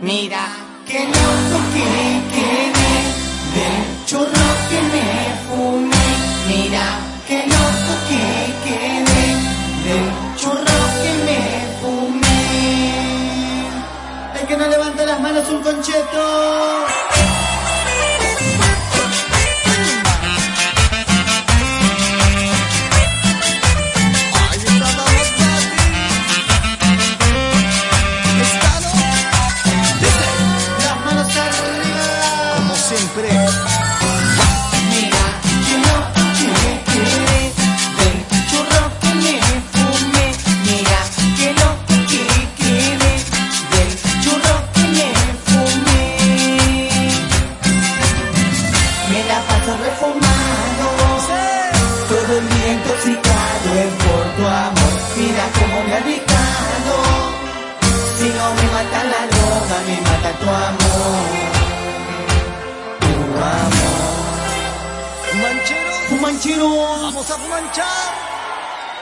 Mira que loco que quedé del churro que me fumé. Mira que loco que quedé del churro que me fumé. El que no levanta las manos un concheto. Paso refumando, todo el día intoxicado es por tu amor. Mira cómo me ha picado. Si no me mata la droga, me mata tu amor. Tu amor. Fumanchero, Fumanchero. vamos a fumanchar.